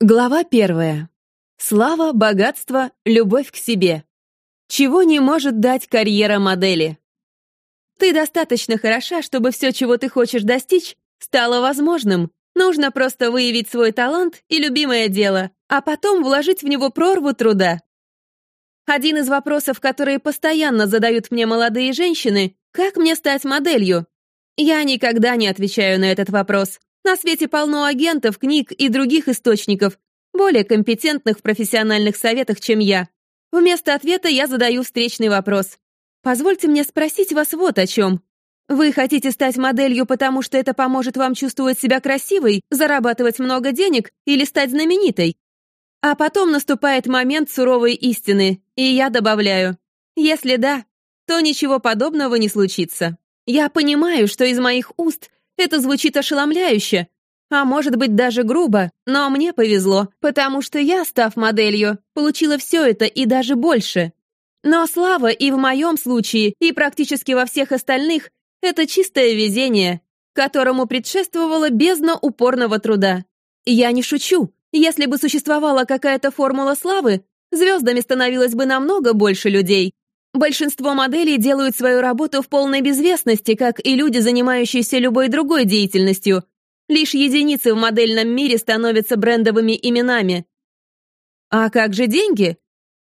Глава первая. Слава, богатство, любовь к себе. Чего не может дать карьера модели? Ты достаточно хороша, чтобы все, чего ты хочешь достичь, стало возможным. Нужно просто выявить свой талант и любимое дело, а потом вложить в него прорву труда. Один из вопросов, которые постоянно задают мне молодые женщины, как мне стать моделью? Я никогда не отвечаю на этот вопрос. На свете полно агентов, книг и других источников, более компетентных в профессиональных советах, чем я. Вместо ответа я задаю встречный вопрос. Позвольте мне спросить вас вот о чем. Вы хотите стать моделью, потому что это поможет вам чувствовать себя красивой, зарабатывать много денег или стать знаменитой? А потом наступает момент суровой истины, и я добавляю, если да, то ничего подобного не случится. Я понимаю, что из моих уст это звучит ошеломляюще, а может быть даже грубо, но мне повезло, потому что я, став моделью, получила все это и даже больше. Но слава и в моем случае, и практически во всех остальных — это чистое везение, которому предшествовала бездна упорного труда. Я не шучу. Если бы существовала какая-то формула славы, звездами становилось бы намного больше людей, Большинство моделей делают свою работу в полной безвестности, как и люди, занимающиеся любой другой деятельностью. Лишь единицы в модельном мире становятся брендовыми именами. А как же деньги?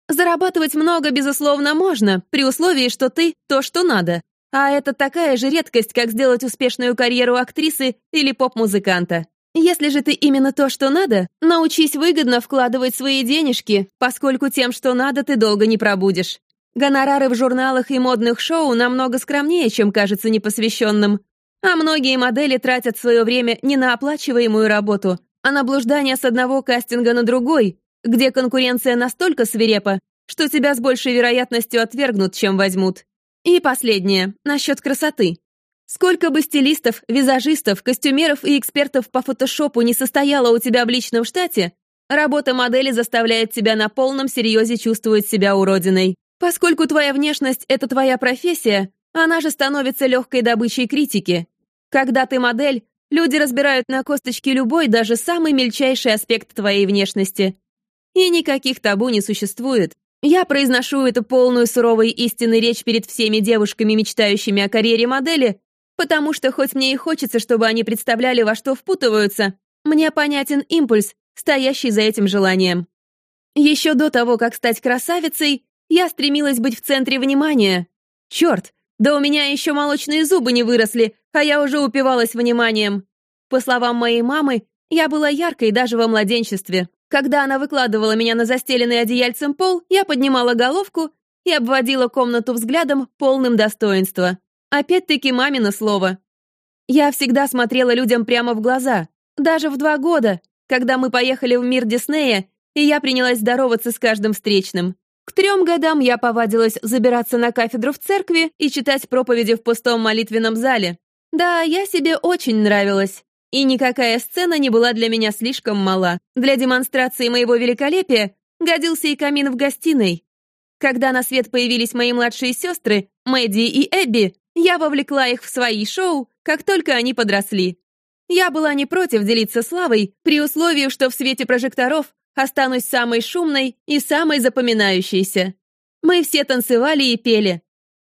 Зарабатывать много, безусловно, можно, при условии, что ты — то, что надо. А это такая же редкость, как сделать успешную карьеру актрисы или поп-музыканта. Если же ты именно то, что надо, научись выгодно вкладывать свои денежки, поскольку тем, что надо, ты долго не пробудешь. Гонорары в журналах и модных шоу намного скромнее, чем кажется непосвященным. А многие модели тратят свое время не на оплачиваемую работу, а на блуждание с одного кастинга на другой, где конкуренция настолько свирепа, что тебя с большей вероятностью отвергнут, чем возьмут. И последнее, насчет красоты. Сколько бы стилистов, визажистов, костюмеров и экспертов по фотошопу не состояло у тебя в личном штате, работа модели заставляет тебя на полном серьезе чувствовать себя уродиной. Поскольку твоя внешность — это твоя профессия, она же становится легкой добычей критики. Когда ты модель, люди разбирают на косточки любой, даже самый мельчайший аспект твоей внешности. И никаких табу не существует. Я произношу эту полную суровой истины речь перед всеми девушками, мечтающими о карьере модели, потому что хоть мне и хочется, чтобы они представляли, во что впутываются, мне понятен импульс, стоящий за этим желанием. Еще до того, как стать красавицей, я стремилась быть в центре внимания. Черт, да у меня еще молочные зубы не выросли, а я уже упивалась вниманием. По словам моей мамы, я была яркой даже во младенчестве. Когда она выкладывала меня на застеленный одеяльцем пол, я поднимала головку и обводила комнату взглядом, полным достоинства. Опять-таки мамино слово. Я всегда смотрела людям прямо в глаза. Даже в два года, когда мы поехали в мир Диснея, и я принялась здороваться с каждым встречным. К трем годам я повадилась забираться на кафедру в церкви и читать проповеди в пустом молитвенном зале. Да, я себе очень нравилась. И никакая сцена не была для меня слишком мала. Для демонстрации моего великолепия годился и камин в гостиной. Когда на свет появились мои младшие сестры, Мэдди и Эбби, я вовлекла их в свои шоу, как только они подросли. Я была не против делиться славой, при условии, что в свете прожекторов останусь самой шумной и самой запоминающейся. Мы все танцевали и пели.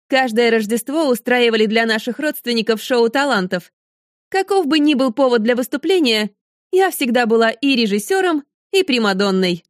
Каждое Рождество устраивали для наших родственников шоу талантов. Каков бы ни был повод для выступления, я всегда была и режиссером, и примадонной.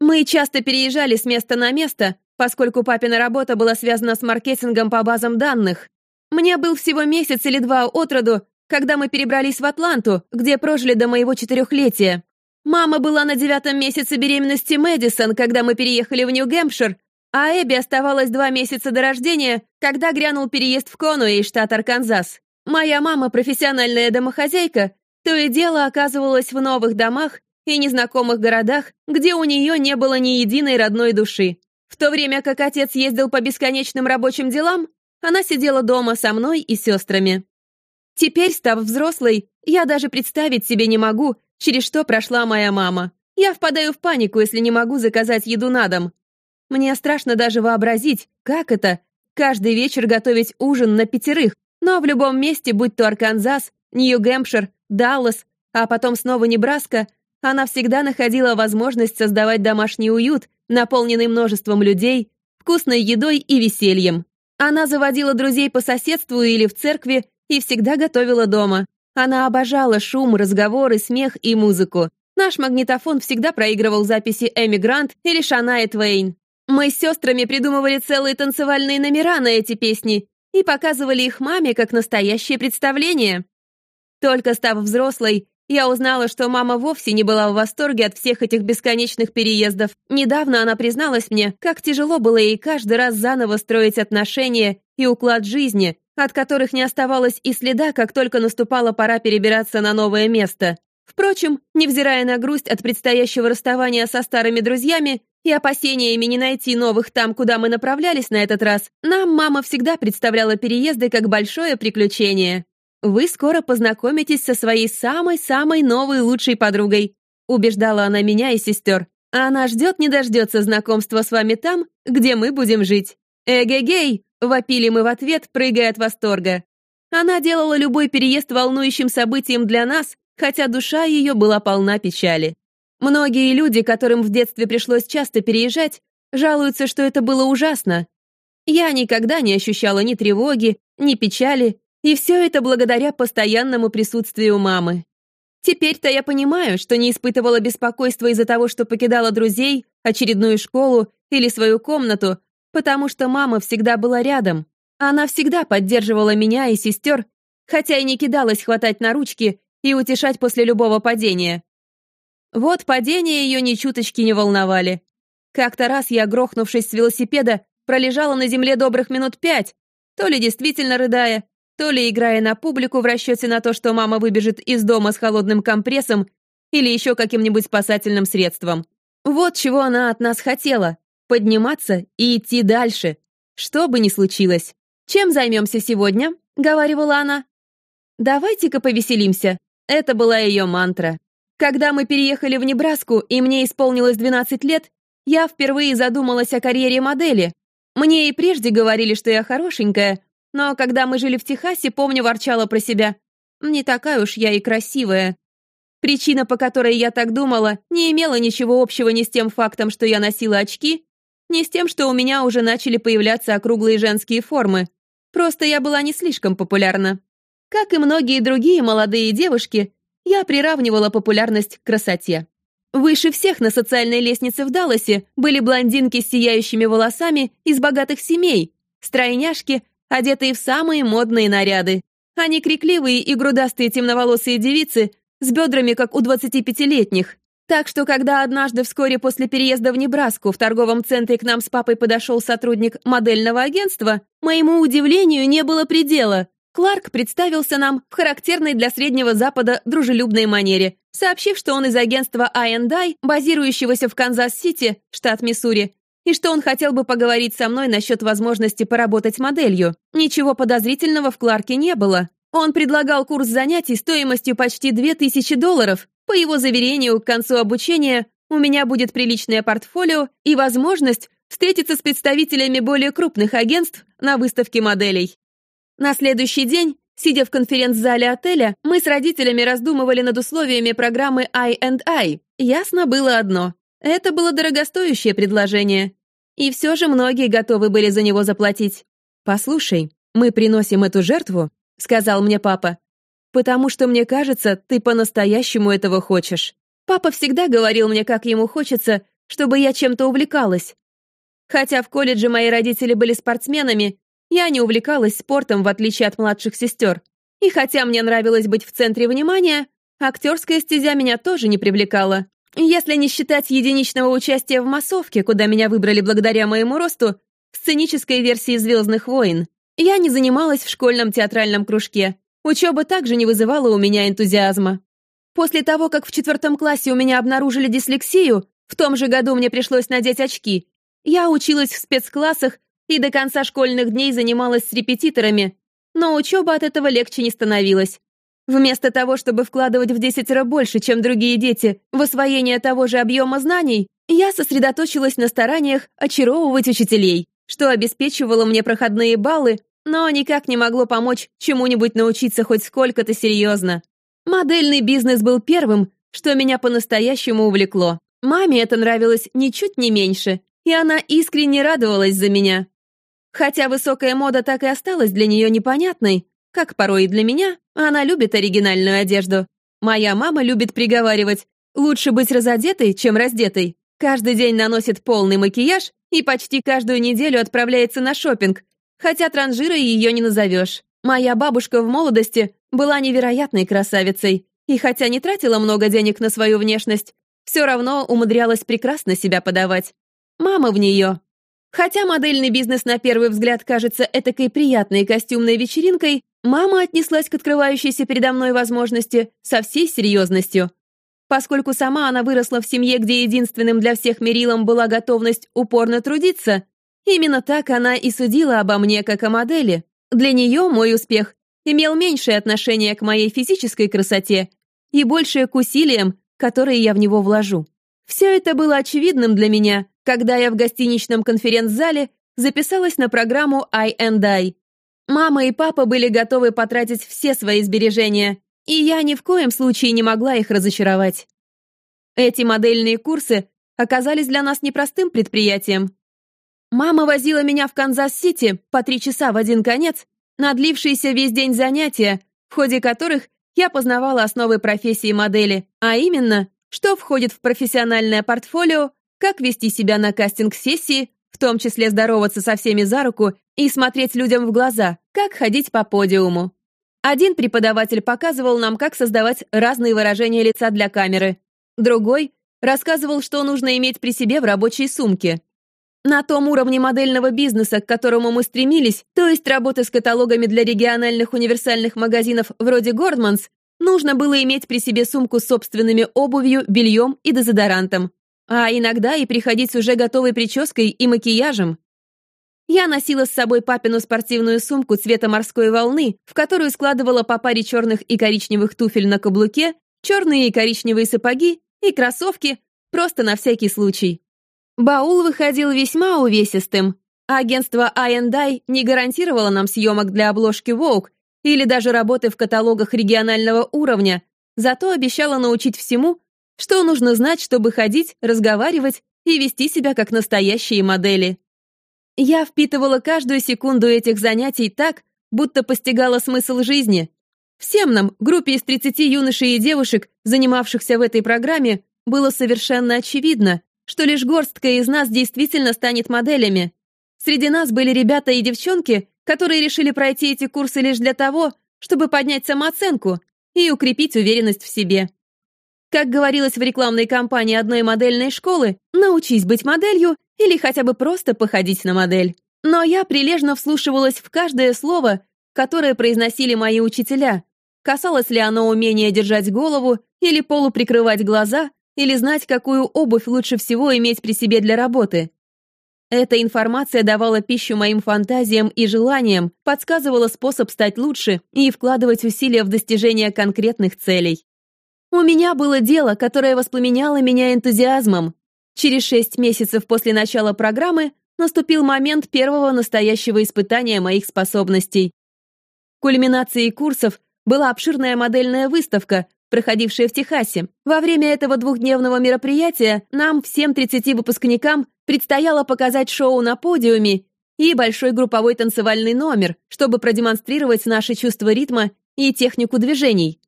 Мы часто переезжали с места на место, поскольку папина работа была связана с маркетингом по базам данных. Мне был всего месяц или два от роду, когда мы перебрались в Атланту, где прожили до моего четырехлетия. Мама была на девятом месяце беременности Мэдисон, когда мы переехали в Нью-Гэмпшир, а Эбби оставалась два месяца до рождения, когда грянул переезд в Конуэй, штат Арканзас. Моя мама, профессиональная домохозяйка, то и дело оказывалась в новых домах и незнакомых городах, где у нее не было ни единой родной души. В то время как отец ездил по бесконечным рабочим делам, она сидела дома со мной и сестрами. Теперь, став взрослой, я даже представить себе не могу, через что прошла моя мама. Я впадаю в панику, если не могу заказать еду на дом. Мне страшно даже вообразить, как это — каждый вечер готовить ужин на пятерых, но в любом месте, будь то Арканзас, Нью-Гэмпшир, Даллас, а потом снова Небраска, Она всегда находила возможность создавать домашний уют, наполненный множеством людей, вкусной едой и весельем. Она заводила друзей по соседству или в церкви и всегда готовила дома. Она обожала шум, разговоры, смех и музыку. Наш магнитофон всегда проигрывал записи Эми Грант или Шаная Твейн. Мы с сестрами придумывали целые танцевальные номера на эти песни и показывали их маме как настоящее представление. Только став взрослой, я узнала, что мама вовсе не была в восторге от всех этих бесконечных переездов. Недавно она призналась мне, как тяжело было ей каждый раз заново строить отношения и уклад жизни, от которых не оставалось и следа, как только наступала пора перебираться на новое место. Впрочем, невзирая на грусть от предстоящего расставания со старыми друзьями и опасениями не найти новых там, куда мы направлялись на этот раз, нам мама всегда представляла переезды как большое приключение. «Вы скоро познакомитесь со своей самой-самой новой лучшей подругой», убеждала она меня и сестер. «А она ждет не дождется знакомства с вами там, где мы будем жить». «Эгегей!» — вопили мы в ответ, прыгая от восторга. Она делала любой переезд волнующим событием для нас, хотя душа ее была полна печали. Многие люди, которым в детстве пришлось часто переезжать, жалуются, что это было ужасно. Я никогда не ощущала ни тревоги, ни печали, и все это благодаря постоянному присутствию мамы. Теперь-то я понимаю, что не испытывала беспокойства из-за того, что покидала друзей, очередную школу или свою комнату, потому что мама всегда была рядом. Она всегда поддерживала меня и сестер, хотя и не кидалась хватать на ручки и утешать после любого падения. Вот падения ее ни чуточки не волновали. Как-то раз я, грохнувшись с велосипеда, пролежала на земле добрых минут пять, то ли действительно рыдая, то ли играя на публику в расчете на то, что мама выбежит из дома с холодным компрессом или еще каким-нибудь спасательным средством. Вот чего она от нас хотела — подниматься и идти дальше, что бы ни случилось. «Чем займемся сегодня?» — говорила она. «Давайте-ка повеселимся». Это была ее мантра. Когда мы переехали в Небраску, и мне исполнилось 12 лет, я впервые задумалась о карьере модели. Мне и прежде говорили, что я хорошенькая, но когда мы жили в Техасе, помню, ворчала про себя. Не такая уж я и красивая. Причина, по которой я так думала, не имела ничего общего ни с тем фактом, что я носила очки, ни с тем, что у меня уже начали появляться округлые женские формы. Просто я была не слишком популярна. Как и многие другие молодые девушки, я приравнивала популярность к красоте. Выше всех на социальной лестнице в Далласе были блондинки с сияющими волосами из богатых семей, стройняшки, одетые в самые модные наряды. а не крикливые и грудастые темноволосые девицы с бедрами, как у 25-летних. Так что, когда однажды вскоре после переезда в Небраску в торговом центре к нам с папой подошел сотрудник модельного агентства, моему удивлению не было предела. Кларк представился нам в характерной для Среднего Запада дружелюбной манере, сообщив, что он из агентства I&I, базирующегося в Канзас-Сити, штат Миссури, и что он хотел бы поговорить со мной насчет возможности поработать моделью. Ничего подозрительного в Кларке не было. Он предлагал курс занятий стоимостью почти 2000 долларов. По его заверению, к концу обучения у меня будет приличное портфолио и возможность встретиться с представителями более крупных агентств на выставке моделей. На следующий день, сидя в конференц-зале отеля, мы с родителями раздумывали над условиями программы I&I. Ясно было одно. Это было дорогостоящее предложение. И все же многие готовы были за него заплатить. «Послушай, мы приносим эту жертву», — сказал мне папа, «потому что, мне кажется, ты по-настоящему этого хочешь. Папа всегда говорил мне, как ему хочется, чтобы я чем-то увлекалась. Хотя в колледже мои родители были спортсменами, я не увлекалась спортом, в отличие от младших сестер. И хотя мне нравилось быть в центре внимания, актерская стезя меня тоже не привлекала. Если не считать единичного участия в массовке, куда меня выбрали благодаря моему росту, сценической версии «Звездных войн», я не занималась в школьном театральном кружке. Учеба также не вызывала у меня энтузиазма. После того, как в четвертом классе у меня обнаружили дислексию, в том же году мне пришлось надеть очки, я училась в спецклассах и до конца школьных дней занималась с репетиторами, но учеба от этого легче не становилась. Вместо того, чтобы вкладывать в десятеро больше, чем другие дети, в освоение того же объема знаний, я сосредоточилась на стараниях очаровывать учителей, что обеспечивало мне проходные баллы, но никак не могло помочь чему-нибудь научиться хоть сколько-то серьезно. Модельный бизнес был первым, что меня по-настоящему увлекло. Маме это нравилось ничуть не меньше, и она искренне радовалась за меня. Хотя высокая мода так и осталась для нее непонятной, как порой и для меня, она любит оригинальную одежду. Моя мама любит приговаривать «лучше быть разодетой, чем раздетой». Каждый день наносит полный макияж и почти каждую неделю отправляется на шопинг, хотя транжирой ее не назовешь. Моя бабушка в молодости была невероятной красавицей, и хотя не тратила много денег на свою внешность, все равно умудрялась прекрасно себя подавать. Мама в нее. Хотя модельный бизнес на первый взгляд кажется этакой приятной костюмной вечеринкой, мама отнеслась к открывающейся передо мной возможности со всей серьезностью. Поскольку сама она выросла в семье, где единственным для всех мерилом была готовность упорно трудиться, именно так она и судила обо мне как о модели. Для нее мой успех имел меньшее отношение к моей физической красоте и большее к усилиям, которые я в него вложу. Все это было очевидным для меня, когда я в гостиничном конференц-зале записалась на программу I&I. Мама и папа были готовы потратить все свои сбережения, и я ни в коем случае не могла их разочаровать. Эти модельные курсы оказались для нас непростым предприятием. Мама возила меня в Канзас-Сити по три часа в один конец на длившиеся весь день занятия, в ходе которых я познавала основы профессии модели, а именно, что входит в профессиональное портфолио, как вести себя на кастинг-сессии, в том числе здороваться со всеми за руку и смотреть людям в глаза, как ходить по подиуму. Один преподаватель показывал нам, как создавать разные выражения лица для камеры. Другой рассказывал, что нужно иметь при себе в рабочей сумке. На том уровне модельного бизнеса, к которому мы стремились, то есть работы с каталогами для региональных универсальных магазинов вроде Гордманс, нужно было иметь при себе сумку с собственными обувью, бельем и дезодорантом. А иногда и приходить с уже готовой прической и макияжем. Я носила с собой папину спортивную сумку цвета морской волны, в которую складывала по паре черных и коричневых туфель на каблуке, черные и коричневые сапоги и кроссовки, просто на всякий случай. Баул выходил весьма увесистым. Агентство I&I не гарантировало нам съемок для обложки Vogue или даже работы в каталогах регионального уровня, зато обещало научить всему, что нужно знать, чтобы ходить, разговаривать и вести себя как настоящие модели. Я впитывала каждую секунду этих занятий так, будто постигала смысл жизни. Всем нам, группе из 30 юношей и девушек, занимавшихся в этой программе, было совершенно очевидно, что лишь горстка из нас действительно станет моделями. Среди нас были ребята и девчонки, которые решили пройти эти курсы лишь для того, чтобы поднять самооценку и укрепить уверенность в себе. Как говорилось в рекламной кампании одной модельной школы, научись быть моделью или хотя бы просто походить на модель. Но я прилежно вслушивалась в каждое слово, которое произносили мои учителя. Касалось ли оно умения держать голову или полуприкрывать глаза, или знать, какую обувь лучше всего иметь при себе для работы. Эта информация давала пищу моим фантазиям и желаниям, подсказывала способ стать лучше и вкладывать усилия в достижение конкретных целей. У меня было дело, которое воспламеняло меня энтузиазмом. Через шесть месяцев после начала программы наступил момент первого настоящего испытания моих способностей. Кульминацией курсов была обширная модельная выставка, проходившая в Техасе. Во время этого двухдневного мероприятия нам, всем 30 выпускникам, предстояло показать шоу на подиуме и большой групповой танцевальный номер, чтобы продемонстрировать наши чувства ритма и технику движений.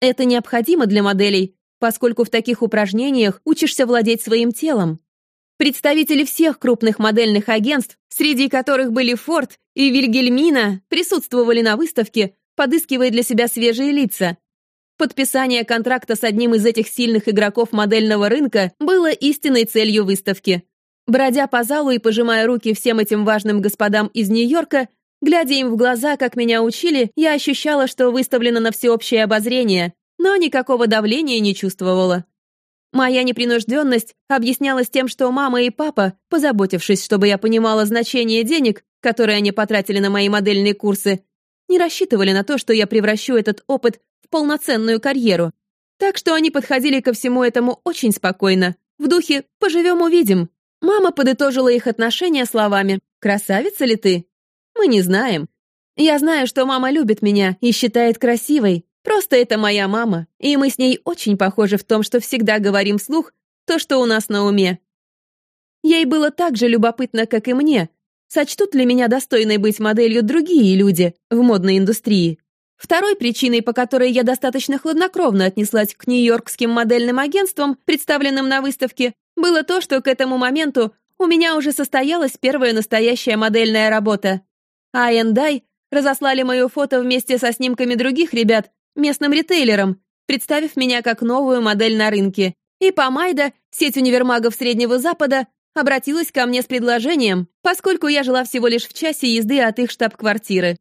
Это необходимо для моделей, поскольку в таких упражнениях учишься владеть своим телом. Представители всех крупных модельных агентств, среди которых были Форд и Вильгельмина, присутствовали на выставке, подыскивая для себя свежие лица. Подписание контракта с одним из этих сильных игроков модельного рынка было истинной целью выставки. Бродя по залу и пожимая руки всем этим важным господам из Нью-Йорка, глядя им в глаза, как меня учили, я ощущала, что выставлено на всеобщее обозрение, но никакого давления не чувствовала. Моя непринужденность объяснялась тем, что мама и папа, позаботившись, чтобы я понимала значение денег, которые они потратили на мои модельные курсы, не рассчитывали на то, что я превращу этот опыт в полноценную карьеру. Так что они подходили ко всему этому очень спокойно, в духе «поживем-увидим». Мама подытожила их отношения словами «Красавица ли ты?» «Мы не знаем. Я знаю, что мама любит меня и считает красивой, Просто это моя мама, и мы с ней очень похожи в том, что всегда говорим вслух то, что у нас на уме. Ей было так же любопытно, как и мне, сочтут ли меня достойной быть моделью другие люди в модной индустрии. Второй причиной, по которой я достаточно хладнокровно отнеслась к нью-йоркским модельным агентствам, представленным на выставке, было то, что к этому моменту у меня уже состоялась первая настоящая модельная работа. I&I разослали мое фото вместе со снимками других ребят местным ритейлерам, представив меня как новую модель на рынке. И Помайда, сеть универмагов Среднего Запада, обратилась ко мне с предложением, поскольку я жила всего лишь в часе езды от их штаб-квартиры.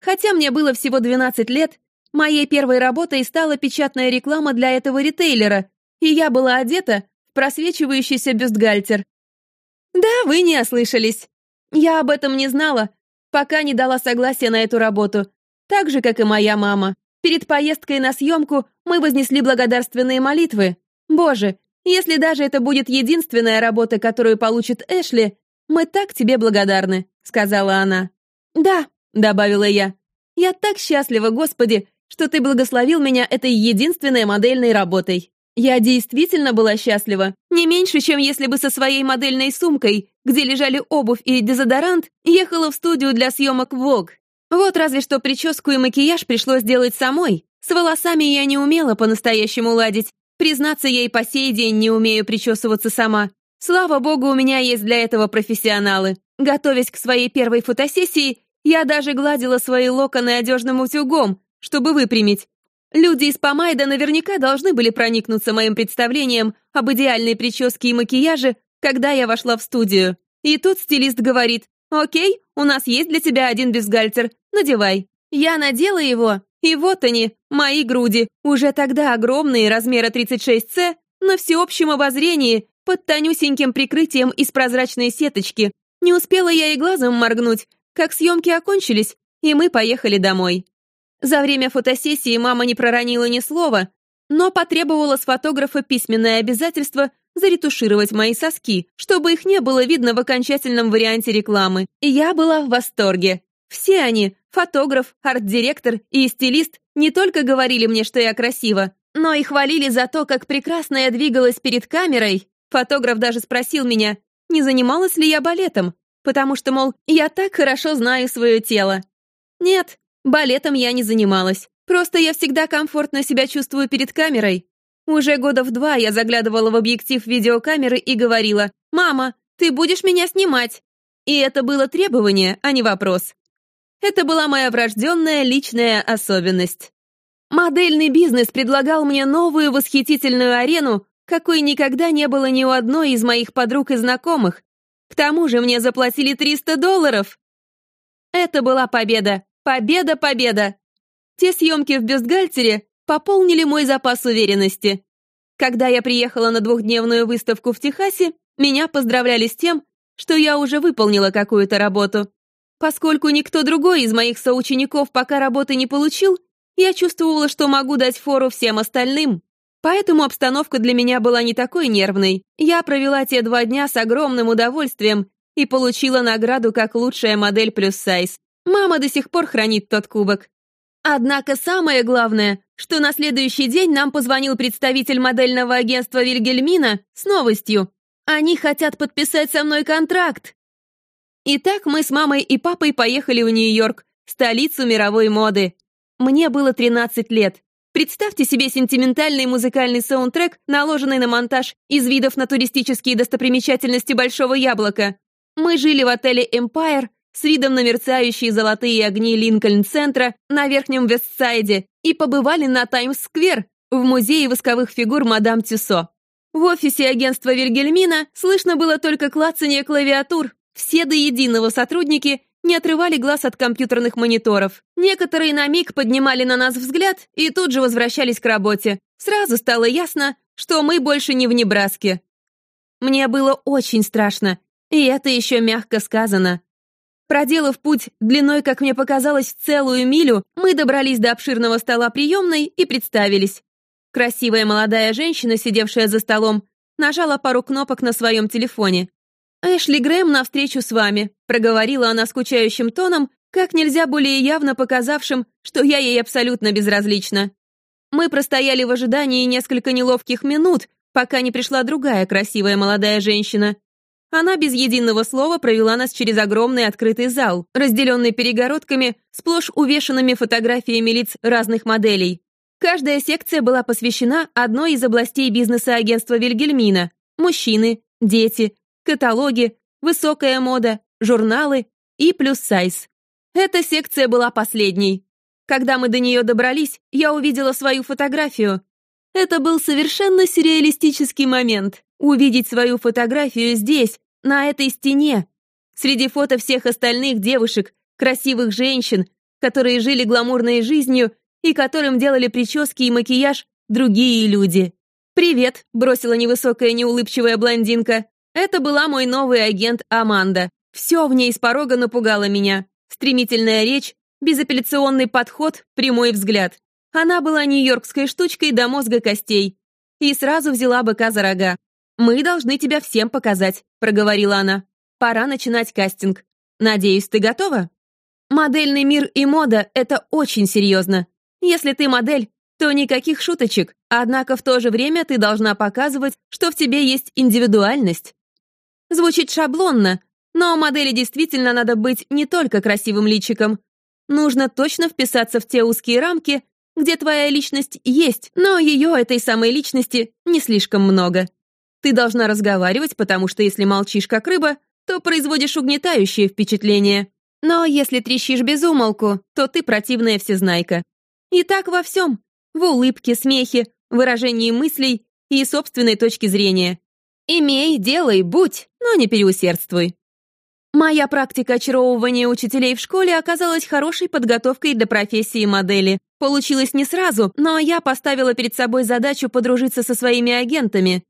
Хотя мне было всего 12 лет, моей первой работой стала печатная реклама для этого ритейлера, и я была одета в просвечивающийся бюстгальтер. Да, вы не ослышались. Я об этом не знала, пока не дала согласия на эту работу, так же, как и моя мама. Перед поездкой на съемку мы вознесли благодарственные молитвы. Боже, если даже это будет единственная работа, которую получит Эшли, мы так тебе благодарны», — сказала она. «Да», — добавила я. «Я так счастлива, Господи, что ты благословил меня этой единственной модельной работой. Я действительно была счастлива, не меньше, чем если бы со своей модельной сумкой, где лежали обувь и дезодорант, ехала в студию для съемок Vogue. Вот разве что прическу и макияж пришлось делать самой. С волосами я не умела по-настоящему ладить. Признаться, я и по сей день не умею причесываться сама. Слава богу, у меня есть для этого профессионалы. Готовясь к своей первой фотосессии, я даже гладила свои локоны одежным утюгом, чтобы выпрямить. Люди из Помайда наверняка должны были проникнуться моим представлением об идеальной прическе и макияже, когда я вошла в студию. И тут стилист говорит, «Окей, у нас есть для тебя один бюстгальтер, надевай». Я надела его, и вот они, мои груди, уже тогда огромные, размера 36С, на всеобщем обозрении, под тонюсеньким прикрытием из прозрачной сеточки. Не успела я и глазом моргнуть, как съемки окончились, и мы поехали домой. За время фотосессии мама не проронила ни слова, но потребовала с фотографа письменное обязательство заретушировать мои соски, чтобы их не было видно в окончательном варианте рекламы. И я была в восторге. Все они, фотограф, арт-директор и стилист, не только говорили мне, что я красива, но и хвалили за то, как прекрасно я двигалась перед камерой. Фотограф даже спросил меня, не занималась ли я балетом, потому что, мол, я так хорошо знаю свое тело. Нет, балетом я не занималась. Просто я всегда комфортно себя чувствую перед камерой. Уже года в два я заглядывала в объектив видеокамеры и говорила, «Мама, ты будешь меня снимать?» И это было требование, а не вопрос. Это была моя врожденная личная особенность. Модельный бизнес предлагал мне новую восхитительную арену, какой никогда не было ни у одной из моих подруг и знакомых. К тому же мне заплатили 300 долларов. Это была победа. Победа, победа. Те съемки в бюстгальтере пополнили мой запас уверенности. Когда я приехала на двухдневную выставку в Техасе, меня поздравляли с тем, что я уже выполнила какую-то работу. Поскольку никто другой из моих соучеников пока работы не получил, я чувствовала, что могу дать фору всем остальным. Поэтому обстановка для меня была не такой нервной. Я провела те два дня с огромным удовольствием и получила награду как лучшая модель плюс сайз. Мама до сих пор хранит тот кубок. Однако самое главное, что на следующий день нам позвонил представитель модельного агентства Вильгельмина с новостью. Они хотят подписать со мной контракт. Итак, мы с мамой и папой поехали в Нью-Йорк, столицу мировой моды. Мне было 13 лет. Представьте себе сентиментальный музыкальный саундтрек, наложенный на монтаж из видов на туристические достопримечательности Большого Яблока. Мы жили в отеле Empire с видом на мерцающие золотые огни Линкольн-центра на Верхнем Вестсайде и побывали на Таймс-сквер в музее восковых фигур мадам Тюсо. В офисе агентства Вильгельмина слышно было только клацание клавиатур, все до единого сотрудники не отрывали глаз от компьютерных мониторов. Некоторые на миг поднимали на нас взгляд и тут же возвращались к работе. Сразу стало ясно, что мы больше не в Небраске. Мне было очень страшно, и это еще мягко сказано. Проделав путь длиной, как мне показалось, целую милю, мы добрались до обширного стола приемной и представились. Красивая молодая женщина, сидевшая за столом, нажала пару кнопок на своем телефоне. «Эшли Грэм на встречу с вами», — проговорила она скучающим тоном, как нельзя более явно показавшим, что я ей абсолютно безразлична. Мы простояли в ожидании несколько неловких минут, пока не пришла другая красивая молодая женщина. Она без единого слова провела нас через огромный открытый зал, разделенный перегородками, сплошь увешанными фотографиями лиц разных моделей. Каждая секция была посвящена одной из областей бизнеса агентства Вильгельмина – мужчины, дети, каталоги, высокая мода, журналы и плюс-сайз. Эта секция была последней. Когда мы до нее добрались, я увидела свою фотографию. Это был совершенно сюрреалистический момент. Увидеть свою фотографию здесь, на этой стене, среди фото всех остальных девушек, красивых женщин, которые жили гламурной жизнью и которым делали прически и макияж другие люди. «Привет», — бросила невысокая неулыбчивая блондинка. Это была мой новый агент Аманда. Все в ней с порога напугало меня. Стремительная речь, безапелляционный подход, прямой взгляд. Она была нью-йоркской штучкой до мозга костей. И сразу взяла быка за рога. «Мы должны тебя всем показать», — проговорила она. «Пора начинать кастинг. Надеюсь, ты готова?» «Модельный мир и мода — это очень серьезно. Если ты модель, то никаких шуточек, однако в то же время ты должна показывать, что в тебе есть индивидуальность». Звучит шаблонно, но модели действительно надо быть не только красивым личиком. Нужно точно вписаться в те узкие рамки, где твоя личность есть, но ее, этой самой личности, не слишком много. Ты должна разговаривать, потому что если молчишь как рыба, то производишь угнетающее впечатление. Но если трещишь без умолку, то ты противная всезнайка. И так во всем. В улыбке, смехе, выражении мыслей и собственной точки зрения. Имей, делай, будь, но не переусердствуй. Моя практика очаровывания учителей в школе оказалась хорошей подготовкой для профессии модели. Получилось не сразу, но я поставила перед собой задачу подружиться со своими агентами,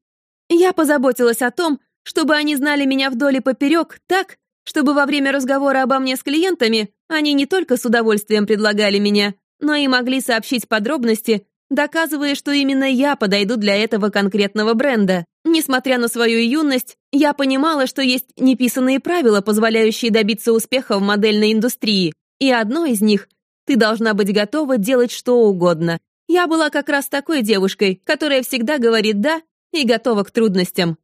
я позаботилась о том, чтобы они знали меня вдоль и поперек так, чтобы во время разговора обо мне с клиентами они не только с удовольствием предлагали меня, но и могли сообщить подробности, доказывая, что именно я подойду для этого конкретного бренда. Несмотря на свою юность, я понимала, что есть неписанные правила, позволяющие добиться успеха в модельной индустрии, и одно из них — ты должна быть готова делать что угодно. Я была как раз такой девушкой, которая всегда говорит «да» и готова к трудностям.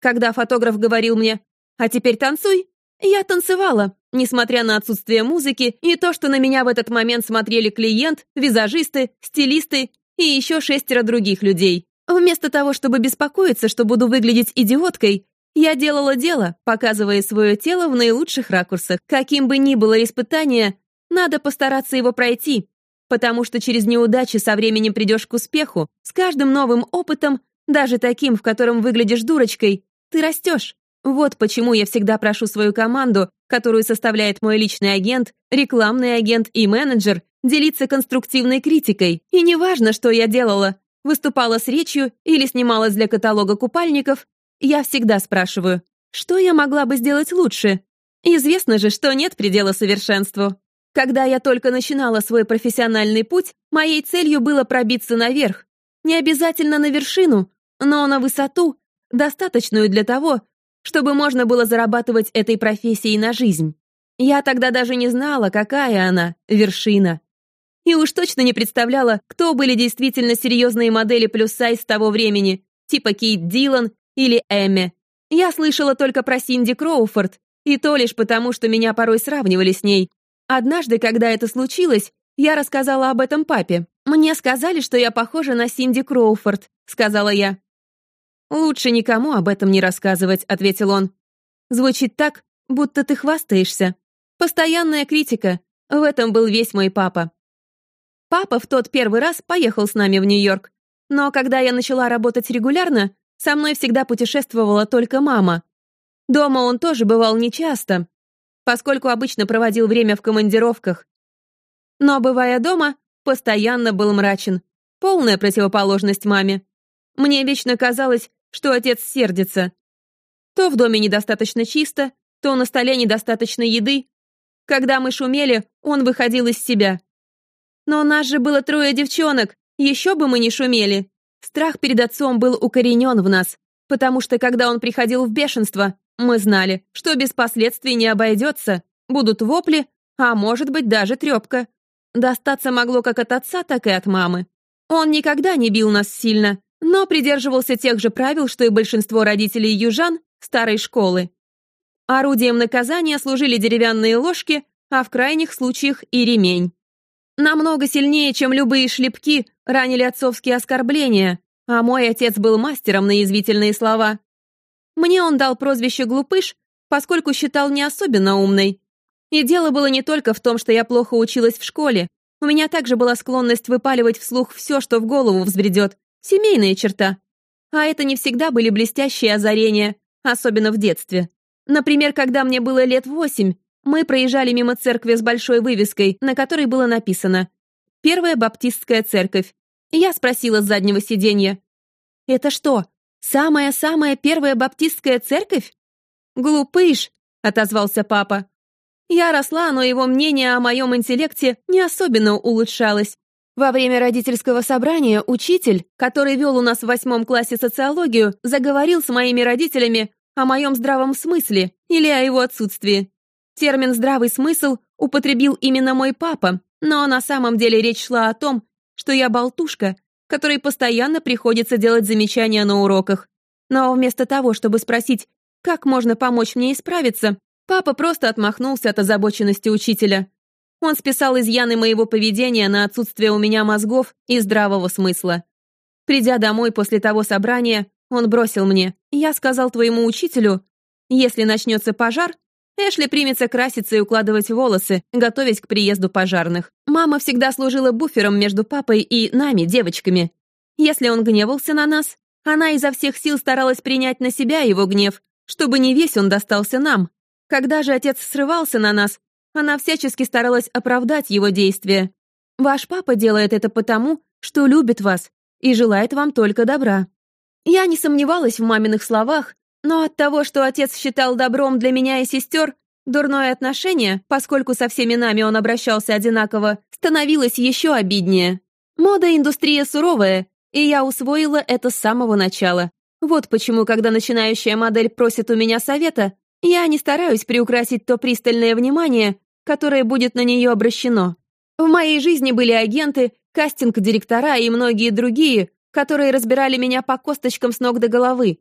Когда фотограф говорил мне «А теперь танцуй», я танцевала, несмотря на отсутствие музыки и то, что на меня в этот момент смотрели клиент, визажисты, стилисты и еще шестеро других людей. Вместо того, чтобы беспокоиться, что буду выглядеть идиоткой, я делала дело, показывая свое тело в наилучших ракурсах. Каким бы ни было испытание, надо постараться его пройти, потому что через неудачи со временем придешь к успеху, с каждым новым опытом даже таким, в котором выглядишь дурочкой, ты растешь. Вот почему я всегда прошу свою команду, которую составляет мой личный агент, рекламный агент и менеджер, делиться конструктивной критикой. И неважно, что я делала, выступала с речью или снималась для каталога купальников, я всегда спрашиваю, что я могла бы сделать лучше? Известно же, что нет предела совершенству. Когда я только начинала свой профессиональный путь, моей целью было пробиться наверх. Не обязательно на вершину, но на высоту, достаточную для того, чтобы можно было зарабатывать этой профессией на жизнь. Я тогда даже не знала, какая она, вершина. И уж точно не представляла, кто были действительно серьезные модели плюс-сайз того времени, типа Кейт Дилан или Эмми. Я слышала только про Синди Кроуфорд, и то лишь потому, что меня порой сравнивали с ней. Однажды, когда это случилось, я рассказала об этом папе. «Мне сказали, что я похожа на Синди Кроуфорд», — сказала я. «Лучше никому об этом не рассказывать», — ответил он. «Звучит так, будто ты хвастаешься. Постоянная критика. В этом был весь мой папа». Папа в тот первый раз поехал с нами в Нью-Йорк. Но когда я начала работать регулярно, со мной всегда путешествовала только мама. Дома он тоже бывал нечасто, поскольку обычно проводил время в командировках. Но, бывая дома, постоянно был мрачен. Полная противоположность маме. Мне вечно казалось, что отец сердится. То в доме недостаточно чисто, то на столе недостаточно еды. Когда мы шумели, он выходил из себя. Но у нас же было трое девчонок, еще бы мы не шумели. Страх перед отцом был укоренен в нас, потому что когда он приходил в бешенство, мы знали, что без последствий не обойдется. Будут вопли, а может быть даже трепка. Достаться могло как от отца, так и от мамы. Он никогда не бил нас сильно, но придерживался тех же правил, что и большинство родителей южан старой школы. Орудием наказания служили деревянные ложки, а в крайних случаях и ремень. Намного сильнее, чем любые шлепки, ранили отцовские оскорбления, а мой отец был мастером на язвительные слова. Мне он дал прозвище «глупыш», поскольку считал не особенно умной. И дело было не только в том, что я плохо училась в школе. У меня также была склонность выпаливать вслух все, что в голову взбредет. Семейная черта. А это не всегда были блестящие озарения, особенно в детстве. Например, когда мне было лет восемь, мы проезжали мимо церкви с большой вывеской, на которой было написано «Первая баптистская церковь». Я спросила с заднего сиденья. «Это что, самая-самая первая баптистская церковь?» «Глупыш», — отозвался папа. Я росла, но его мнение о моем интеллекте не особенно улучшалось. Во время родительского собрания учитель, который вел у нас в восьмом классе социологию, заговорил с моими родителями о моем здравом смысле или о его отсутствии. Термин «здравый смысл» употребил именно мой папа, но на самом деле речь шла о том, что я болтушка, которой постоянно приходится делать замечания на уроках. Но вместо того, чтобы спросить, как можно помочь мне исправиться, папа просто отмахнулся от озабоченности учителя. Он списал изъяны моего поведения на отсутствие у меня мозгов и здравого смысла. Придя домой после того собрания, он бросил мне. «Я сказал твоему учителю, если начнется пожар, Эшли примется краситься и укладывать волосы, готовясь к приезду пожарных. Мама всегда служила буфером между папой и нами, девочками. Если он гневался на нас, она изо всех сил старалась принять на себя его гнев, чтобы не весь он достался нам. Когда же отец срывался на нас, она всячески старалась оправдать его действия. Ваш папа делает это потому, что любит вас и желает вам только добра. Я не сомневалась в маминых словах, но от того, что отец считал добром для меня и сестер, дурное отношение, поскольку со всеми нами он обращался одинаково, становилось еще обиднее. Мода индустрия суровая, и я усвоила это с самого начала. Вот почему, когда начинающая модель просит у меня совета, я не стараюсь приукрасить то пристальное внимание, которое будет на нее обращено. В моей жизни были агенты, кастинг-директора и многие другие, которые разбирали меня по косточкам с ног до головы.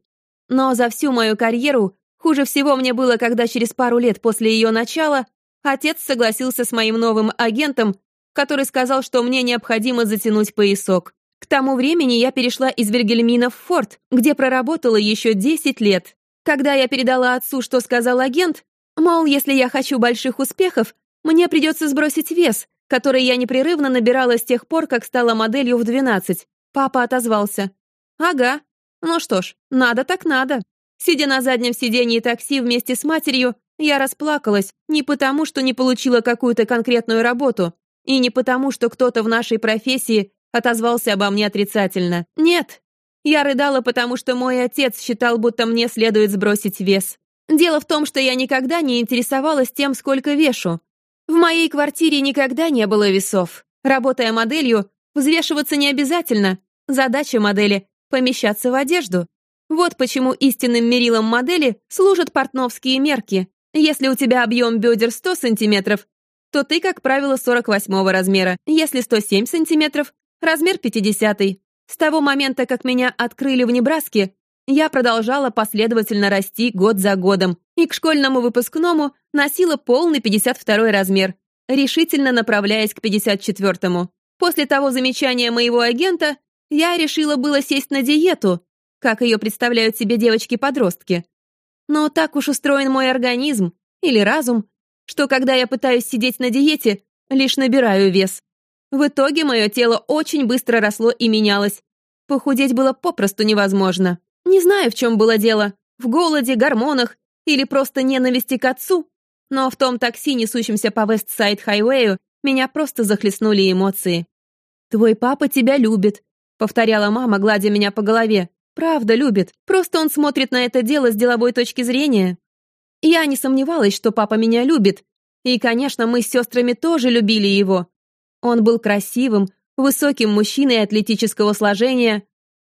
Но за всю мою карьеру хуже всего мне было, когда через пару лет после ее начала отец согласился с моим новым агентом, который сказал, что мне необходимо затянуть поясок. К тому времени я перешла из Вильгельмина в Форт, где проработала еще 10 лет. Когда я передала отцу, что сказал агент, мол, если я хочу больших успехов, мне придется сбросить вес, который я непрерывно набирала с тех пор, как стала моделью в 12, Папа отозвался. «Ага. Ну что ж, надо так надо». Сидя на заднем сидении такси вместе с матерью, я расплакалась не потому, что не получила какую-то конкретную работу, и не потому, что кто-то в нашей профессии отозвался обо мне отрицательно. Нет. Я рыдала, потому что мой отец считал, будто мне следует сбросить вес. Дело в том, что я никогда не интересовалась тем, сколько вешу. В моей квартире никогда не было весов. Работая моделью, Взвешиваться не обязательно. Задача модели — помещаться в одежду. Вот почему истинным мерилом модели служат портновские мерки. Если у тебя объем бедер 100 сантиметров, то ты, как правило, 48 размера. Если 107 сантиметров, размер 50 -й. С того момента, как меня открыли в Небраске, я продолжала последовательно расти год за годом и к школьному выпускному носила полный 52 размер, решительно направляясь к 54-му. После того замечания моего агента я решила было сесть на диету, как ее представляют себе девочки-подростки. Но так уж устроен мой организм или разум, что когда я пытаюсь сидеть на диете, лишь набираю вес. В итоге мое тело очень быстро росло и менялось. Похудеть было попросту невозможно. Не знаю, в чем было дело. В голоде, гормонах или просто ненависти к отцу. Но в том такси, несущемся по Вестсайд-хайвею, меня просто захлестнули эмоции. «Твой папа тебя любит», — повторяла мама, гладя меня по голове. «Правда любит, просто он смотрит на это дело с деловой точки зрения». Я не сомневалась, что папа меня любит, и, конечно, мы с сестрами тоже любили его. Он был красивым, высоким мужчиной атлетического сложения.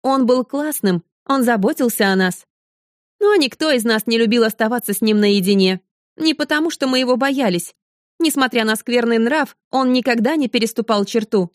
Он был классным, он заботился о нас. Но никто из нас не любил оставаться с ним наедине. Не потому, что мы его боялись. Несмотря на скверный нрав, он никогда не переступал черту.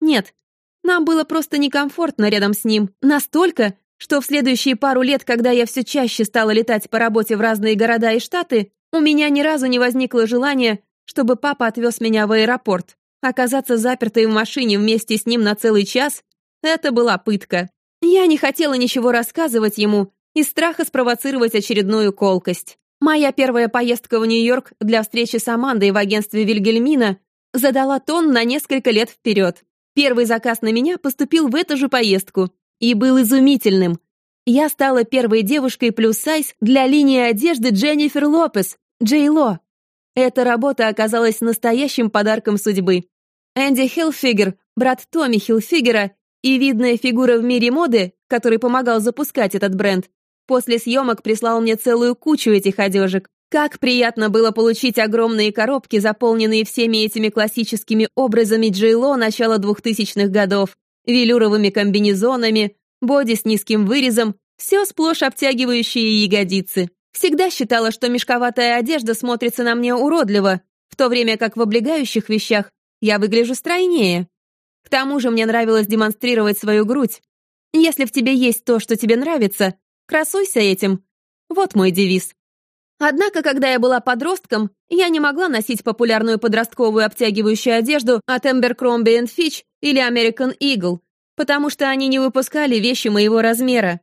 Нет, Нам было просто некомфортно рядом с ним. Настолько, что в следующие пару лет, когда я все чаще стала летать по работе в разные города и штаты, у меня ни разу не возникло желания, чтобы папа отвез меня в аэропорт. Оказаться запертой в машине вместе с ним на целый час — это была пытка. Я не хотела ничего рассказывать ему из страха спровоцировать очередную колкость. Моя первая поездка в Нью-Йорк для встречи с Амандой в агентстве Вильгельмина задала тон на несколько лет вперед. Первый заказ на меня поступил в эту же поездку и был изумительным. Я стала первой девушкой плюс сайз для линии одежды Дженнифер Лопес, Джей Ло. Эта работа оказалась настоящим подарком судьбы. Энди Хилфигер, брат Томми Хилфигера и видная фигура в мире моды, который помогал запускать этот бренд, после съемок прислал мне целую кучу этих одежек. Как приятно было получить огромные коробки, заполненные всеми этими классическими образами Джей Ло начала 2000-х годов, велюровыми комбинезонами, боди с низким вырезом, все сплошь обтягивающие ягодицы. Всегда считала, что мешковатая одежда смотрится на мне уродливо, в то время как в облегающих вещах я выгляжу стройнее. К тому же мне нравилось демонстрировать свою грудь. Если в тебе есть то, что тебе нравится, красуйся этим. Вот мой девиз. Однако, когда я была подростком, я не могла носить популярную подростковую обтягивающую одежду от Abercrombie Fitch или American Eagle, потому что они не выпускали вещи моего размера.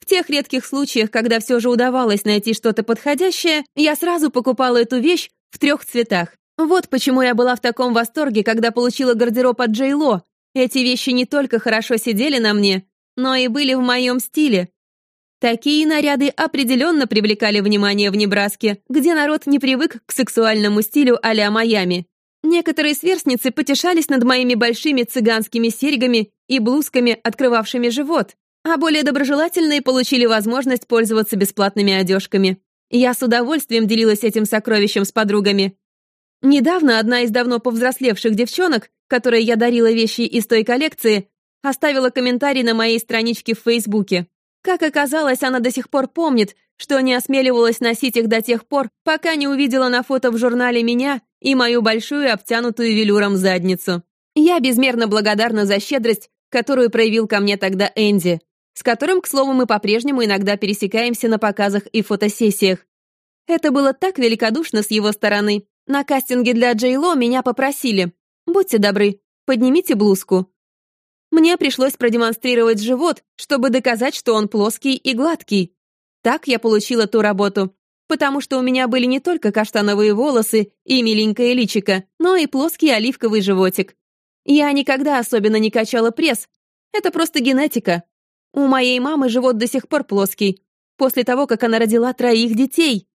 В тех редких случаях, когда все же удавалось найти что-то подходящее, я сразу покупала эту вещь в трех цветах. Вот почему я была в таком восторге, когда получила гардероб от Джей Ло. Эти вещи не только хорошо сидели на мне, но и были в моем стиле. Такие наряды определенно привлекали внимание в Небраске, где народ не привык к сексуальному стилю а-ля Майами. Некоторые сверстницы потешались над моими большими цыганскими серьгами и блузками, открывавшими живот, а более доброжелательные получили возможность пользоваться бесплатными одежками. Я с удовольствием делилась этим сокровищем с подругами. Недавно одна из давно повзрослевших девчонок, которой я дарила вещи из той коллекции, оставила комментарий на моей страничке в Фейсбуке. Как оказалось, она до сих пор помнит, что не осмеливалась носить их до тех пор, пока не увидела на фото в журнале меня и мою большую обтянутую велюром задницу. Я безмерно благодарна за щедрость, которую проявил ко мне тогда Энди, с которым, к слову, мы по-прежнему иногда пересекаемся на показах и фотосессиях. Это было так великодушно с его стороны. На кастинге для Джей Ло меня попросили. «Будьте добры, поднимите блузку». Мне пришлось продемонстрировать живот, чтобы доказать, что он плоский и гладкий. Так я получила ту работу, потому что у меня были не только каштановые волосы и миленькое личико, но и плоский оливковый животик. Я никогда особенно не качала пресс. Это просто генетика. У моей мамы живот до сих пор плоский, после того, как она родила троих детей.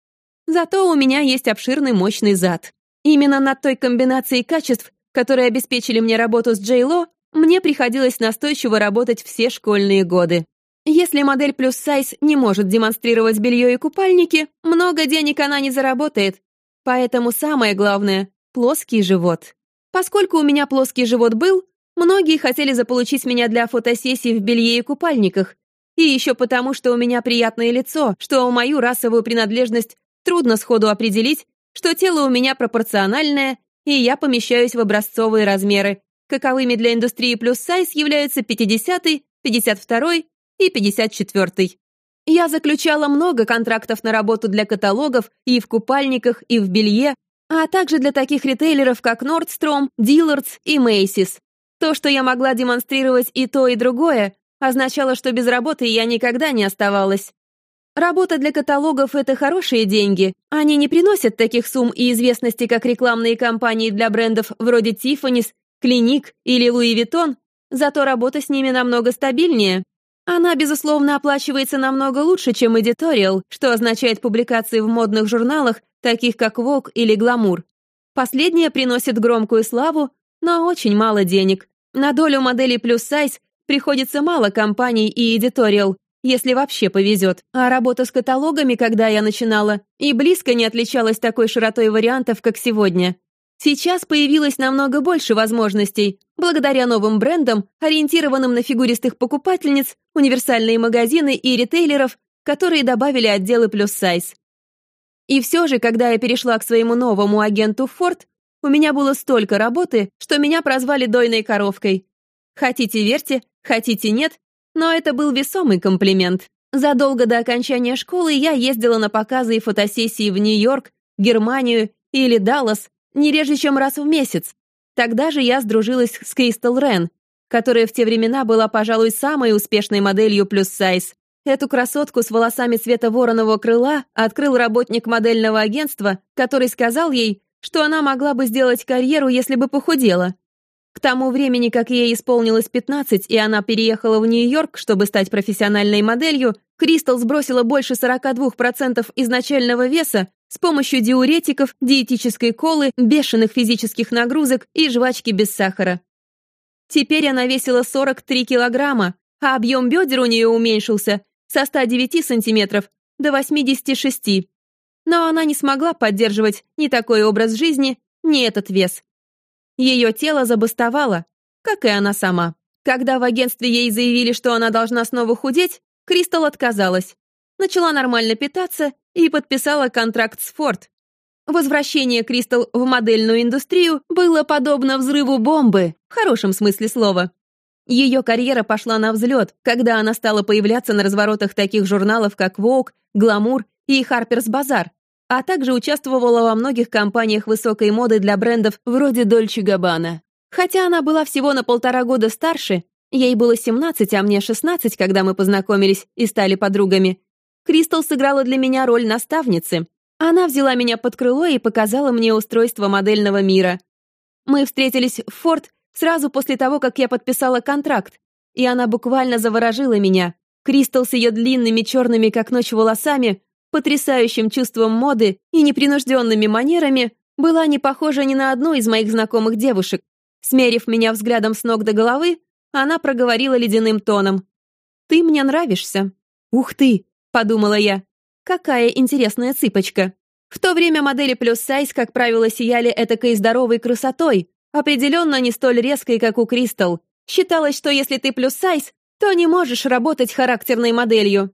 Зато у меня есть обширный мощный зад. Именно над той комбинацией качеств, которые обеспечили мне работу с Джей Ло, мне приходилось настойчиво работать все школьные годы. Если модель плюс сайз не может демонстрировать белье и купальники, много денег она не заработает. Поэтому самое главное — плоский живот. Поскольку у меня плоский живот был, многие хотели заполучить меня для фотосессий в белье и купальниках. И еще потому, что у меня приятное лицо, что мою расовую принадлежность трудно сходу определить, что тело у меня пропорциональное, и я помещаюсь в образцовые размеры, каковыми для индустрии плюс сайз являются 50, 52 и 54. Я заключала много контрактов на работу для каталогов и в купальниках, и в белье, а также для таких ритейлеров, как Nordstrom, Dillard's и Macy's. То, что я могла демонстрировать и то, и другое, означало, что без работы я никогда не оставалась. Работа для каталогов — это хорошие деньги. Они не приносят таких сумм и известности, как рекламные кампании для брендов вроде Tiffany's, Clinique или Louis Vuitton, зато работа с ними намного стабильнее. Она, безусловно, оплачивается намного лучше, чем editorial, что означает публикации в модных журналах, таких как Vogue или Glamour. Последняя приносит громкую славу, но очень мало денег. На долю моделей плюс сайз приходится мало компаний и editorial, если вообще повезет. А работа с каталогами, когда я начинала, и близко не отличалась такой широтой вариантов, как сегодня. Сейчас появилось намного больше возможностей, благодаря новым брендам, ориентированным на фигуристых покупательниц, универсальные магазины и ритейлеров, которые добавили отделы плюс сайз. И все же, когда я перешла к своему новому агенту Форд, у меня было столько работы, что меня прозвали дойной коровкой. Хотите верьте, хотите нет, но это был весомый комплимент. Задолго до окончания школы я ездила на показы и фотосессии в Нью-Йорк, Германию или Даллас не реже, чем раз в месяц. Тогда же я сдружилась с Кристал Рен, которая в те времена была, пожалуй, самой успешной моделью плюс-сайз. Эту красотку с волосами цвета вороного крыла открыл работник модельного агентства, который сказал ей, что она могла бы сделать карьеру, если бы похудела. К тому времени, как ей исполнилось 15, и она переехала в Нью-Йорк, чтобы стать профессиональной моделью, Кристал сбросила больше 42% изначального веса с помощью диуретиков, диетической колы, бешеных физических нагрузок и жвачки без сахара. Теперь она весила 43 килограмма, а объем бедер у нее уменьшился со 109 сантиметров до 86. Но она не смогла поддерживать ни такой образ жизни, ни этот вес. Ее тело забастовало, как и она сама. Когда в агентстве ей заявили, что она должна снова худеть, Кристал отказалась. Начала нормально питаться и подписала контракт с Форд. Возвращение Кристал в модельную индустрию было подобно взрыву бомбы, в хорошем смысле слова. Ее карьера пошла на взлет, когда она стала появляться на разворотах таких журналов, как Vogue, Glamour и Harper's Bazaar, а также участвовала во многих кампаниях высокой моды для брендов вроде Dolce Gabbana. Хотя она была всего на полтора года старше, ей было 17, а мне 16, когда мы познакомились и стали подругами, Кристал сыграла для меня роль наставницы. Она взяла меня под крыло и показала мне устройство модельного мира. Мы встретились в Форд сразу после того, как я подписала контракт, и она буквально заворожила меня. Кристал с ее длинными черными как ночь волосами потрясающим чувством моды и непринужденными манерами, была не похожа ни на одну из моих знакомых девушек. Смерив меня взглядом с ног до головы, она проговорила ледяным тоном. «Ты мне нравишься». «Ух ты!» — подумала я. «Какая интересная цыпочка». В то время модели плюс сайз, как правило, сияли этакой здоровой красотой, определенно не столь резкой, как у Кристал. Считалось, что если ты плюс сайз, то не можешь работать характерной моделью.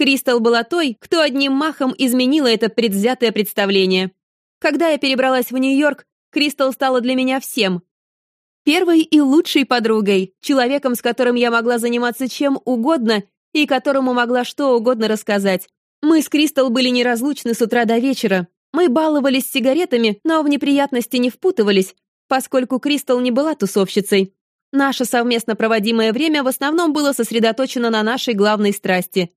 Кристал была той, кто одним махом изменила это предвзятое представление. Когда я перебралась в Нью-Йорк, Кристал стала для меня всем. Первой и лучшей подругой, человеком, с которым я могла заниматься чем угодно и которому могла что угодно рассказать. Мы с Кристал были неразлучны с утра до вечера. Мы баловались сигаретами, но в неприятности не впутывались, поскольку Кристал не была тусовщицей. Наше совместно проводимое время в основном было сосредоточено на нашей главной страсти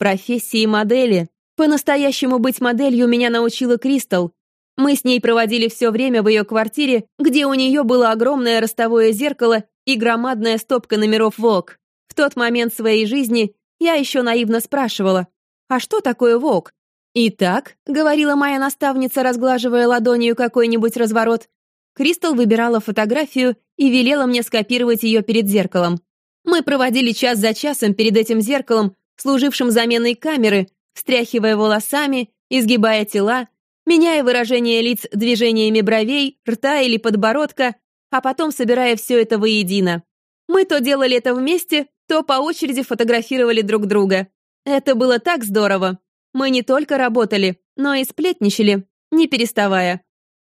профессии модели. По-настоящему быть моделью меня научила Кристал. Мы с ней проводили все время в ее квартире, где у нее было огромное ростовое зеркало и громадная стопка номеров ВОК. В тот момент своей жизни я еще наивно спрашивала, «А что такое ВОК?» «Итак», — говорила моя наставница, разглаживая ладонью какой-нибудь разворот, Кристал выбирала фотографию и велела мне скопировать ее перед зеркалом. Мы проводили час за часом перед этим зеркалом, служившим заменой камеры, встряхивая волосами, изгибая тела, меняя выражение лиц движениями бровей, рта или подбородка, а потом собирая все это воедино. Мы то делали это вместе, то по очереди фотографировали друг друга. Это было так здорово. Мы не только работали, но и сплетничали, не переставая.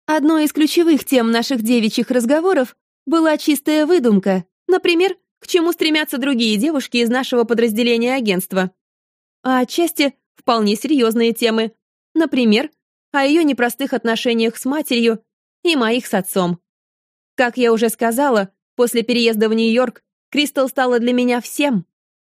Одной из ключевых тем наших девичьих разговоров была чистая выдумка. Например, к чему стремятся другие девушки из нашего подразделения агентства. А отчасти вполне серьезные темы. Например, о ее непростых отношениях с матерью и моих с отцом. Как я уже сказала, после переезда в Нью-Йорк Кристал стала для меня всем.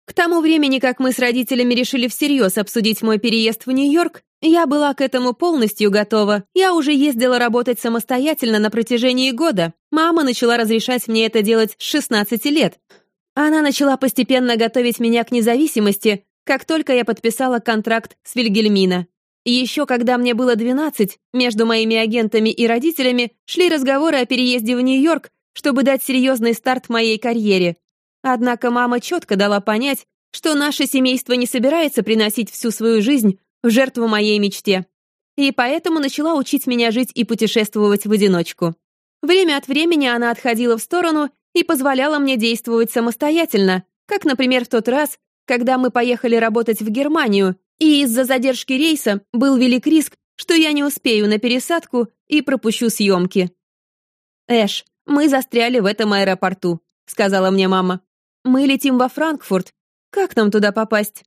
К тому времени, как мы с родителями решили всерьез обсудить мой переезд в Нью-Йорк, я была к этому полностью готова. Я уже ездила работать самостоятельно на протяжении года. Мама начала разрешать мне это делать с 16 лет. Она начала постепенно готовить меня к независимости, как только я подписала контракт с Вильгельмина. Еще когда мне было 12, между моими агентами и родителями шли разговоры о переезде в Нью-Йорк, чтобы дать серьезный старт моей карьере. Однако мама четко дала понять, что наше семейство не собирается приносить всю свою жизнь в жертву моей мечте. И поэтому начала учить меня жить и путешествовать в одиночку. Время от времени она отходила в сторону и позволяла мне действовать самостоятельно, как, например, в тот раз, когда мы поехали работать в Германию, и из-за задержки рейса был велик риск, что я не успею на пересадку и пропущу съемки. «Эш, мы застряли в этом аэропорту», — сказала мне мама. «Мы летим во Франкфурт. Как нам туда попасть?»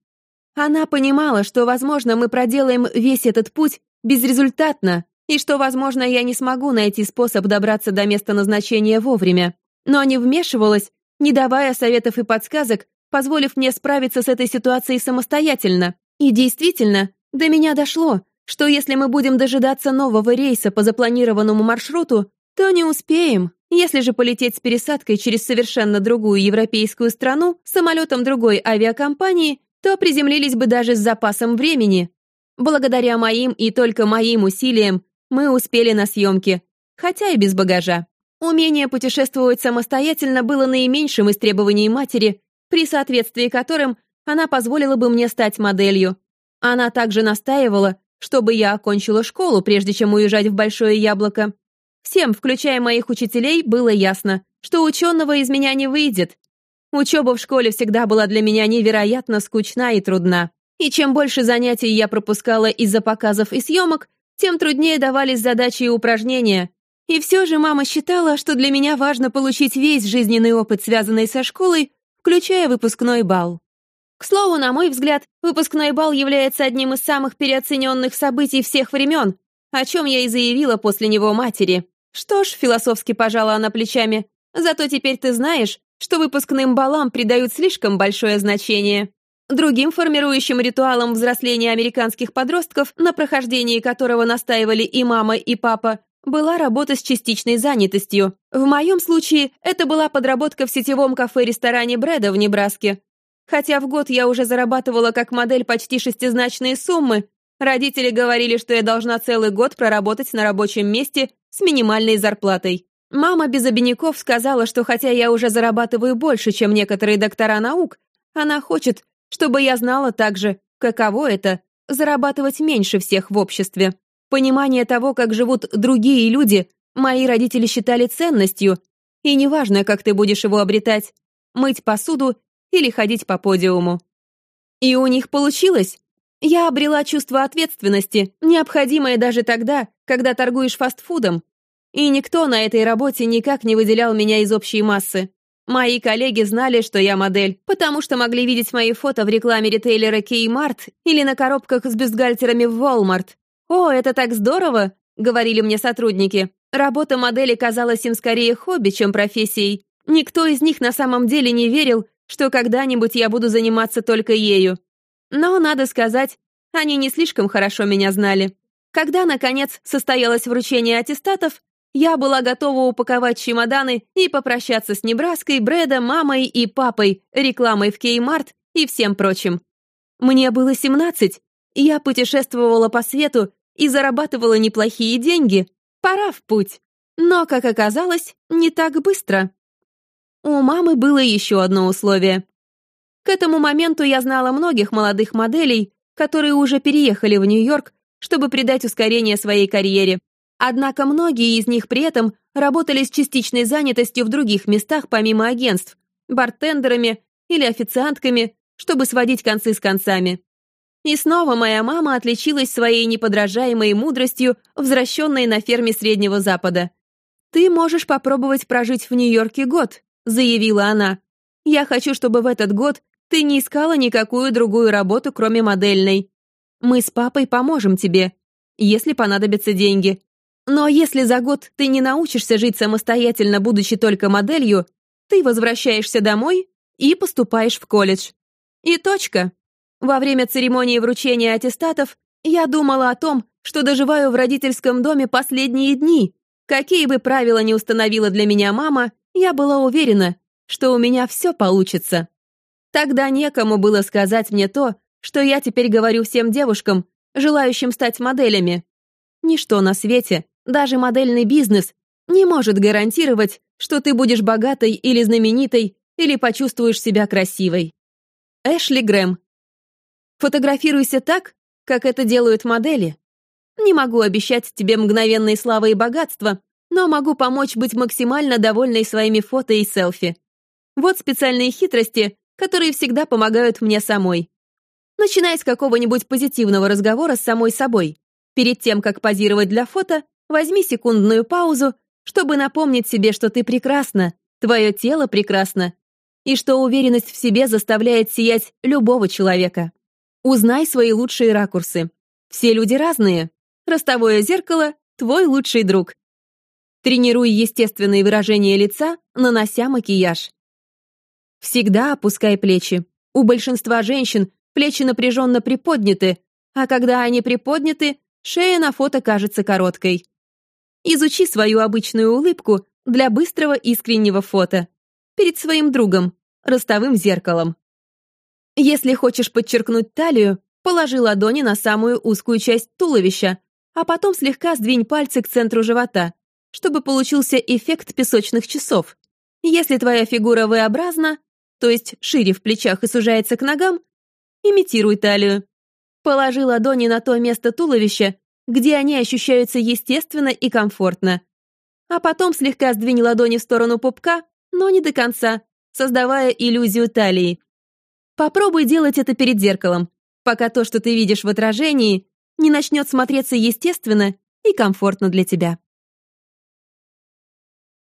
Она понимала, что, возможно, мы проделаем весь этот путь безрезультатно, и что, возможно, я не смогу найти способ добраться до места назначения вовремя. Но не вмешивалась, не давая советов и подсказок, позволив мне справиться с этой ситуацией самостоятельно. И действительно, до меня дошло, что если мы будем дожидаться нового рейса по запланированному маршруту, то не успеем. Если же полететь с пересадкой через совершенно другую европейскую страну самолетом другой авиакомпании, то приземлились бы даже с запасом времени. Благодаря моим и только моим усилиям мы успели на съемки, хотя и без багажа. Умение путешествовать самостоятельно было наименьшим из требований матери, при соответствии которым она позволила бы мне стать моделью. Она также настаивала, чтобы я окончила школу, прежде чем уезжать в Большое Яблоко. Всем, включая моих учителей, было ясно, что ученого из меня не выйдет. Учеба в школе всегда была для меня невероятно скучна и трудна. И чем больше занятий я пропускала из-за показов и съемок, тем труднее давались задачи и упражнения. И все же мама считала, что для меня важно получить весь жизненный опыт, связанный со школой, включая выпускной бал. К слову, на мой взгляд, выпускной бал является одним из самых переоцененных событий всех времен, о чем я и заявила после него матери. Что ж, философски пожала она плечами, зато теперь ты знаешь, что выпускным балам придают слишком большое значение. Другим формирующим ритуалом взросления американских подростков, на прохождении которого настаивали и мама, и папа, была работа с частичной занятостью. В моем случае это была подработка в сетевом кафе-ресторане Брэда в Небраске, Хотя в год я уже зарабатывала как модель почти шестизначные суммы, родители говорили, что я должна целый год проработать на рабочем месте с минимальной зарплатой. Мама без обиняков сказала, что хотя я уже зарабатываю больше, чем некоторые доктора наук, она хочет, чтобы я знала также, каково это — зарабатывать меньше всех в обществе. Понимание того, как живут другие люди, мои родители считали ценностью, и неважно, как ты будешь его обретать, мыть посуду или ходить по подиуму. И у них получилось. Я обрела чувство ответственности, необходимое даже тогда, когда торгуешь фастфудом. И никто на этой работе никак не выделял меня из общей массы. Мои коллеги знали, что я модель, потому что могли видеть мои фото в рекламе ритейлера Kmart или на коробках с бюстгальтерами в Walmart. «О, это так здорово!» — говорили мне сотрудники. Работа модели казалась им скорее хобби, чем профессией. Никто из них на самом деле не верил, что когда-нибудь я буду заниматься только ею. Но, надо сказать, они не слишком хорошо меня знали. Когда, наконец, состоялось вручение аттестатов, я была готова упаковать чемоданы и попрощаться с Небраской, Брэдом, мамой и папой, рекламой в Кеймарт и всем прочим. Мне было 17, я путешествовала по свету и зарабатывала неплохие деньги. Пора в путь. Но, как оказалось, не так быстро. У мамы было еще одно условие. К этому моменту я знала многих молодых моделей, которые уже переехали в Нью-Йорк, чтобы придать ускорение своей карьере. Однако многие из них при этом работали с частичной занятостью в других местах помимо агентств, бартендерами или официантками, чтобы сводить концы с концами. И снова моя мама отличилась своей неподражаемой мудростью, возвращенной на ферме Среднего Запада. «Ты можешь попробовать прожить в Нью-Йорке год, — заявила она. «Я хочу, чтобы в этот год ты не искала никакую другую работу, кроме модельной. Мы с папой поможем тебе, если понадобятся деньги. Но если за год ты не научишься жить самостоятельно, будучи только моделью, ты возвращаешься домой и поступаешь в колледж. И точка. Во время церемонии вручения аттестатов я думала о том, что доживаю в родительском доме последние дни. Какие бы правила ни установила для меня мама, я была уверена, что у меня все получится. Тогда некому было сказать мне то, что я теперь говорю всем девушкам, желающим стать моделями. Ничто на свете, даже модельный бизнес, не может гарантировать, что ты будешь богатой или знаменитой, или почувствуешь себя красивой. Эшли Грэм. Фотографируйся так, как это делают модели. Не могу обещать тебе мгновенной славы и богатства, но могу помочь быть максимально довольной своими фото и селфи. Вот специальные хитрости, которые всегда помогают мне самой. Начинай с какого-нибудь позитивного разговора с самой собой. Перед тем, как позировать для фото, возьми секундную паузу, чтобы напомнить себе, что ты прекрасна, твое тело прекрасно, и что уверенность в себе заставляет сиять любого человека. Узнай свои лучшие ракурсы. Все люди разные. Ростовое зеркало — твой лучший друг. Тренируй естественные выражения лица, нанося макияж. Всегда опускай плечи. У большинства женщин плечи напряженно приподняты, а когда они приподняты, шея на фото кажется короткой. Изучи свою обычную улыбку для быстрого искреннего фото. Перед своим другом, ростовым зеркалом. Если хочешь подчеркнуть талию, положи ладони на самую узкую часть туловища, а потом слегка сдвинь пальцы к центру живота, чтобы получился эффект песочных часов. Если твоя фигура V-образна, то есть шире в плечах и сужается к ногам, имитируй талию. Положи ладони на то место туловища, где они ощущаются естественно и комфортно. А потом слегка сдвинь ладони в сторону пупка, но не до конца, создавая иллюзию талии. Попробуй делать это перед зеркалом, пока то, что ты видишь в отражении, не начнет смотреться естественно и комфортно для тебя.